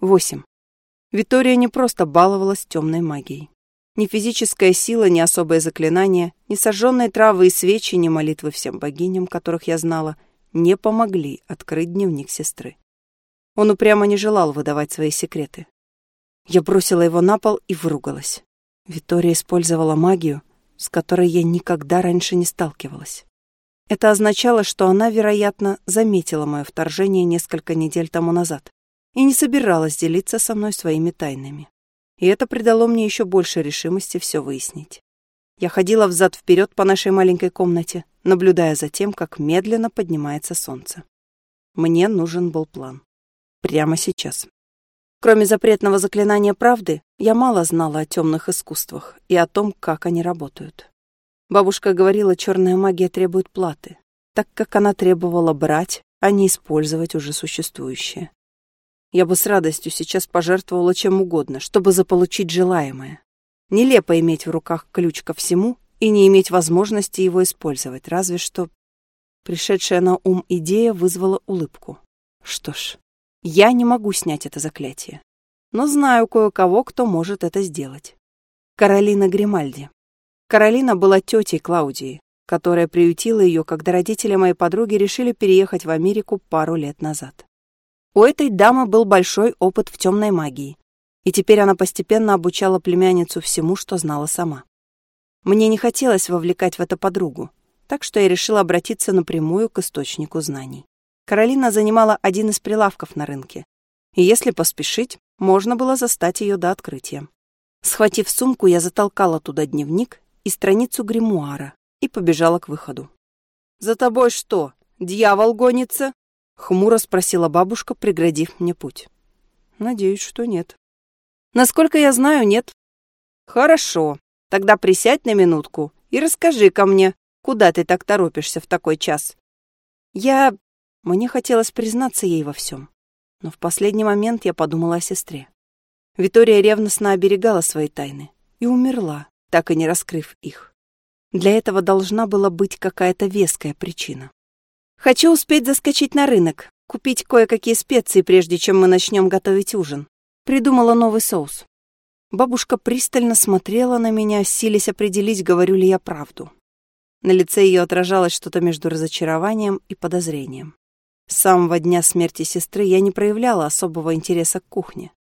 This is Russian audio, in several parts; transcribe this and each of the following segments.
Восемь. Витория не просто баловалась темной магией. Ни физическая сила, ни особое заклинание, ни сожженные травы и свечи, ни молитвы всем богиням, которых я знала, не помогли открыть дневник сестры. Он упрямо не желал выдавать свои секреты. Я бросила его на пол и выругалась. Витория использовала магию, с которой я никогда раньше не сталкивалась. Это означало, что она, вероятно, заметила мое вторжение несколько недель тому назад и не собиралась делиться со мной своими тайнами. И это придало мне еще больше решимости все выяснить. Я ходила взад-вперед по нашей маленькой комнате, наблюдая за тем, как медленно поднимается солнце. Мне нужен был план. Прямо сейчас. Кроме запретного заклинания правды, я мало знала о темных искусствах и о том, как они работают. Бабушка говорила, черная магия требует платы, так как она требовала брать, а не использовать уже существующее. Я бы с радостью сейчас пожертвовала чем угодно, чтобы заполучить желаемое. Нелепо иметь в руках ключ ко всему и не иметь возможности его использовать, разве что... Пришедшая на ум идея вызвала улыбку. Что ж, я не могу снять это заклятие, но знаю кое-кого, кто может это сделать. Каролина Гримальди. Каролина была тетей Клаудии, которая приютила ее, когда родители моей подруги решили переехать в Америку пару лет назад. У этой дамы был большой опыт в темной магии, и теперь она постепенно обучала племянницу всему, что знала сама. Мне не хотелось вовлекать в это подругу, так что я решила обратиться напрямую к источнику знаний. Каролина занимала один из прилавков на рынке, и если поспешить, можно было застать ее до открытия. Схватив сумку, я затолкала туда дневник и страницу гримуара и побежала к выходу. «За тобой что, дьявол гонится?» Хмуро спросила бабушка, преградив мне путь. Надеюсь, что нет. Насколько я знаю, нет. Хорошо. Тогда присядь на минутку и расскажи ко мне, куда ты так торопишься в такой час. Я... Мне хотелось признаться ей во всем. Но в последний момент я подумала о сестре. Витория ревностно оберегала свои тайны и умерла, так и не раскрыв их. Для этого должна была быть какая-то веская причина. Хочу успеть заскочить на рынок, купить кое-какие специи, прежде чем мы начнем готовить ужин. Придумала новый соус. Бабушка пристально смотрела на меня, силясь определить, говорю ли я правду. На лице ее отражалось что-то между разочарованием и подозрением. С самого дня смерти сестры я не проявляла особого интереса к кухне.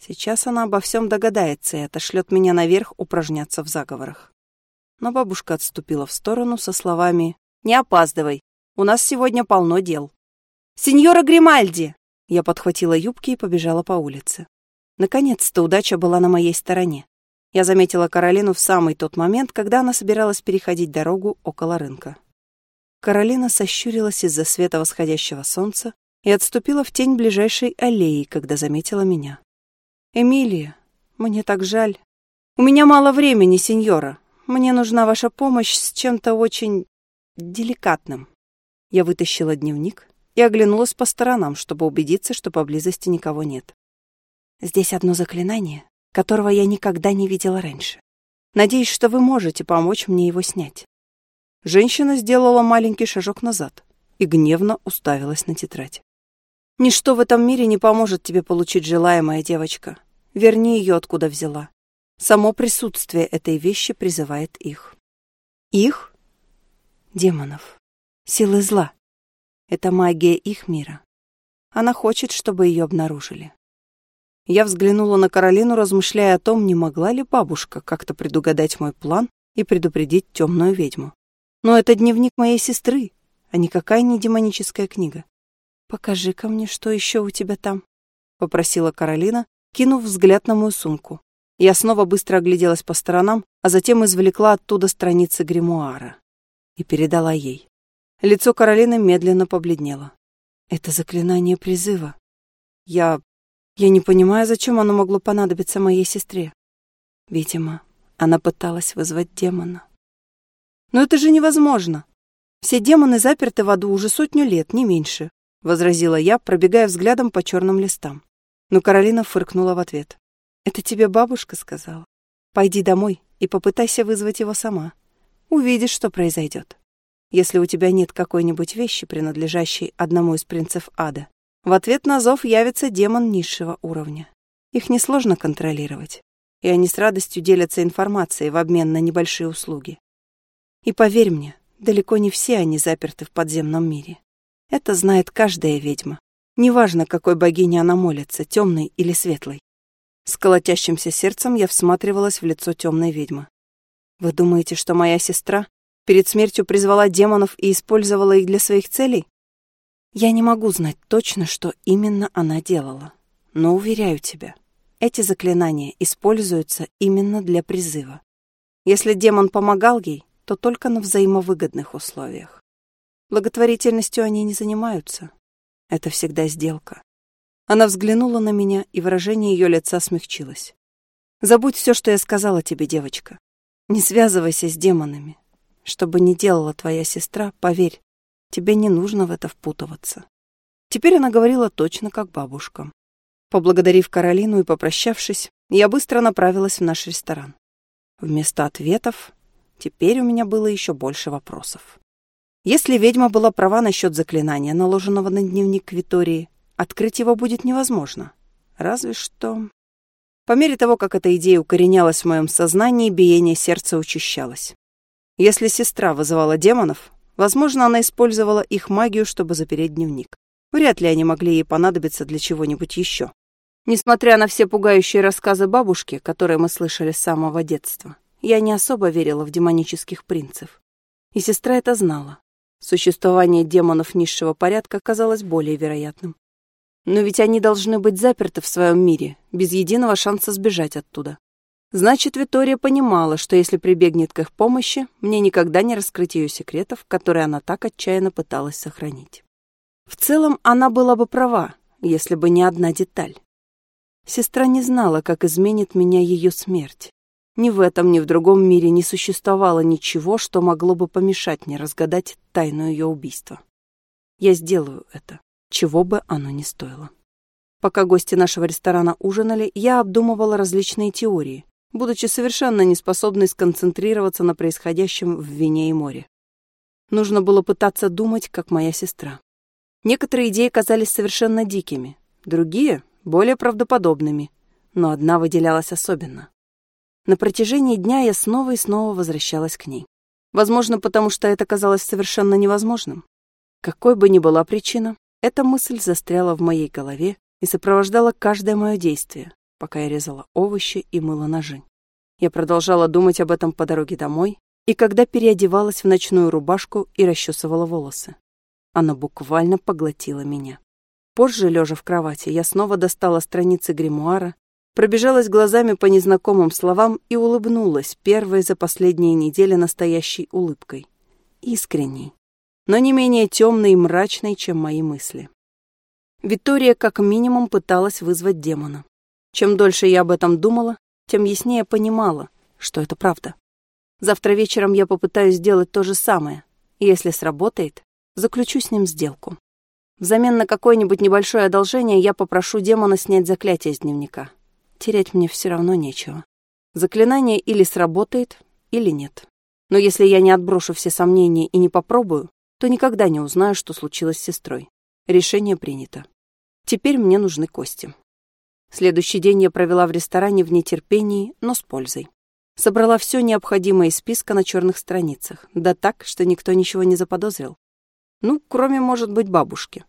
Сейчас она обо всем догадается и отошлет меня наверх упражняться в заговорах. Но бабушка отступила в сторону со словами «Не опаздывай, у нас сегодня полно дел. Сеньора Гримальди! Я подхватила юбки и побежала по улице. Наконец-то удача была на моей стороне. Я заметила Каролину в самый тот момент, когда она собиралась переходить дорогу около рынка. Каролина сощурилась из-за света восходящего солнца и отступила в тень ближайшей аллеи, когда заметила меня. «Эмилия, мне так жаль. У меня мало времени, сеньора. Мне нужна ваша помощь с чем-то очень деликатным». Я вытащила дневник и оглянулась по сторонам, чтобы убедиться, что поблизости никого нет. Здесь одно заклинание, которого я никогда не видела раньше. Надеюсь, что вы можете помочь мне его снять. Женщина сделала маленький шажок назад и гневно уставилась на тетрадь. Ничто в этом мире не поможет тебе получить желаемое, девочка. Верни ее, откуда взяла. Само присутствие этой вещи призывает их. Их? Демонов силы зла. Это магия их мира. Она хочет, чтобы ее обнаружили. Я взглянула на Каролину, размышляя о том, не могла ли бабушка как-то предугадать мой план и предупредить темную ведьму. Но это дневник моей сестры, а никакая не демоническая книга. «Покажи-ка мне, что еще у тебя там», — попросила Каролина, кинув взгляд на мою сумку. Я снова быстро огляделась по сторонам, а затем извлекла оттуда страницы гримуара и передала ей. Лицо Каролины медленно побледнело. Это заклинание призыва. Я... Я не понимаю, зачем оно могло понадобиться моей сестре. Видимо, она пыталась вызвать демона. Но это же невозможно. Все демоны заперты в аду уже сотню лет, не меньше, возразила я, пробегая взглядом по черным листам. Но Каролина фыркнула в ответ. Это тебе бабушка сказала. Пойди домой и попытайся вызвать его сама. Увидишь, что произойдет если у тебя нет какой-нибудь вещи, принадлежащей одному из принцев ада. В ответ на зов явится демон низшего уровня. Их несложно контролировать, и они с радостью делятся информацией в обмен на небольшие услуги. И поверь мне, далеко не все они заперты в подземном мире. Это знает каждая ведьма. Неважно, какой богине она молится, темной или светлой. С колотящимся сердцем я всматривалась в лицо темной ведьмы. Вы думаете, что моя сестра перед смертью призвала демонов и использовала их для своих целей? Я не могу знать точно, что именно она делала. Но уверяю тебя, эти заклинания используются именно для призыва. Если демон помогал ей, то только на взаимовыгодных условиях. Благотворительностью они не занимаются. Это всегда сделка. Она взглянула на меня, и выражение ее лица смягчилось. «Забудь все, что я сказала тебе, девочка. Не связывайся с демонами. Что бы ни делала твоя сестра, поверь, тебе не нужно в это впутываться». Теперь она говорила точно как бабушка. Поблагодарив Каролину и попрощавшись, я быстро направилась в наш ресторан. Вместо ответов теперь у меня было еще больше вопросов. Если ведьма была права насчет заклинания, наложенного на дневник Витории, Открыть его будет невозможно. Разве что... По мере того, как эта идея укоренялась в моем сознании, биение сердца учащалось. Если сестра вызывала демонов, возможно, она использовала их магию, чтобы запереть дневник. Вряд ли они могли ей понадобиться для чего-нибудь еще. Несмотря на все пугающие рассказы бабушки, которые мы слышали с самого детства, я не особо верила в демонических принцев. И сестра это знала. Существование демонов низшего порядка казалось более вероятным. Но ведь они должны быть заперты в своем мире, без единого шанса сбежать оттуда. Значит, Витория понимала, что если прибегнет к их помощи, мне никогда не раскрыть ее секретов, которые она так отчаянно пыталась сохранить. В целом, она была бы права, если бы не одна деталь. Сестра не знала, как изменит меня ее смерть. Ни в этом, ни в другом мире не существовало ничего, что могло бы помешать мне разгадать тайну ее убийства. Я сделаю это чего бы оно ни стоило. Пока гости нашего ресторана ужинали, я обдумывала различные теории, будучи совершенно неспособной сконцентрироваться на происходящем в вине и море. Нужно было пытаться думать, как моя сестра. Некоторые идеи казались совершенно дикими, другие — более правдоподобными, но одна выделялась особенно. На протяжении дня я снова и снова возвращалась к ней. Возможно, потому что это казалось совершенно невозможным. Какой бы ни была причина, эта мысль застряла в моей голове и сопровождала каждое мое действие, пока я резала овощи и мыла ножи. Я продолжала думать об этом по дороге домой и когда переодевалась в ночную рубашку и расчесывала волосы. Она буквально поглотила меня. Позже, лежа в кровати, я снова достала страницы гримуара, пробежалась глазами по незнакомым словам и улыбнулась первой за последние недели настоящей улыбкой. Искренней, но не менее темной и мрачной, чем мои мысли. Виктория как минимум пыталась вызвать демона. Чем дольше я об этом думала, тем яснее понимала, что это правда. Завтра вечером я попытаюсь сделать то же самое, если сработает, заключу с ним сделку. Взамен на какое-нибудь небольшое одолжение я попрошу демона снять заклятие с дневника. Терять мне все равно нечего. Заклинание или сработает, или нет. Но если я не отброшу все сомнения и не попробую, то никогда не узнаю, что случилось с сестрой. Решение принято. Теперь мне нужны кости. Следующий день я провела в ресторане в нетерпении, но с пользой. Собрала все необходимое из списка на черных страницах, да так, что никто ничего не заподозрил. Ну, кроме, может быть, бабушки.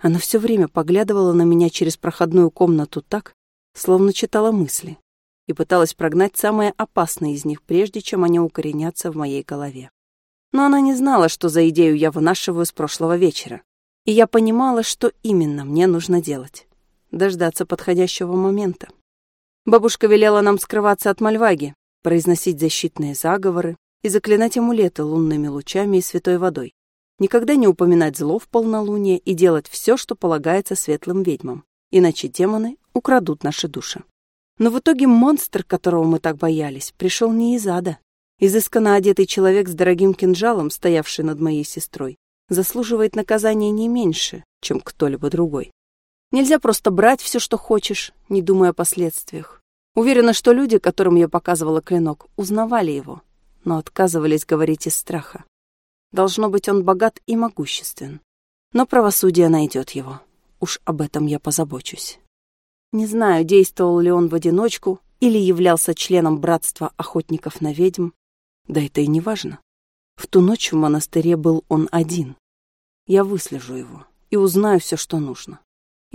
Она все время поглядывала на меня через проходную комнату так, словно читала мысли, и пыталась прогнать самые опасные из них, прежде чем они укоренятся в моей голове но она не знала, что за идею я вынашиваю с прошлого вечера. И я понимала, что именно мне нужно делать. Дождаться подходящего момента. Бабушка велела нам скрываться от Мальваги, произносить защитные заговоры и заклинать амулеты лунными лучами и святой водой. Никогда не упоминать зло в полнолуние и делать все, что полагается светлым ведьмам, иначе демоны украдут наши души. Но в итоге монстр, которого мы так боялись, пришел не из ада, Изысканно одетый человек с дорогим кинжалом, стоявший над моей сестрой, заслуживает наказания не меньше, чем кто-либо другой. Нельзя просто брать все, что хочешь, не думая о последствиях. Уверена, что люди, которым я показывала клинок, узнавали его, но отказывались говорить из страха. Должно быть, он богат и могуществен. Но правосудие найдет его. Уж об этом я позабочусь. Не знаю, действовал ли он в одиночку или являлся членом братства охотников на ведьм. Да это и не важно. В ту ночь в монастыре был он один. Я выслежу его и узнаю все, что нужно.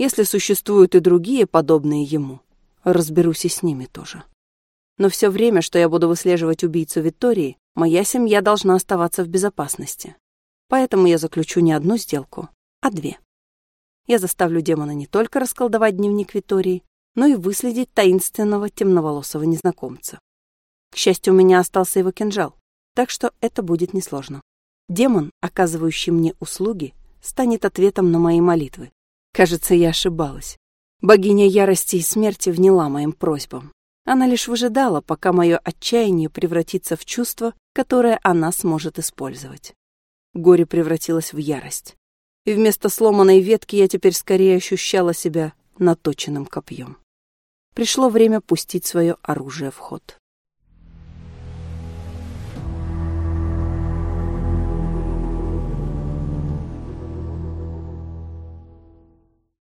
Если существуют и другие, подобные ему, разберусь и с ними тоже. Но все время, что я буду выслеживать убийцу Виктории, моя семья должна оставаться в безопасности. Поэтому я заключу не одну сделку, а две. Я заставлю демона не только расколдовать дневник Витории, но и выследить таинственного темноволосого незнакомца. К счастью, у меня остался его кинжал, так что это будет несложно. Демон, оказывающий мне услуги, станет ответом на мои молитвы. Кажется, я ошибалась. Богиня ярости и смерти вняла моим просьбам. Она лишь выжидала, пока мое отчаяние превратится в чувство, которое она сможет использовать. Горе превратилось в ярость. И вместо сломанной ветки я теперь скорее ощущала себя наточенным копьем. Пришло время пустить свое оружие в ход.